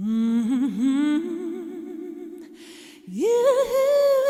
Mm-hmm. You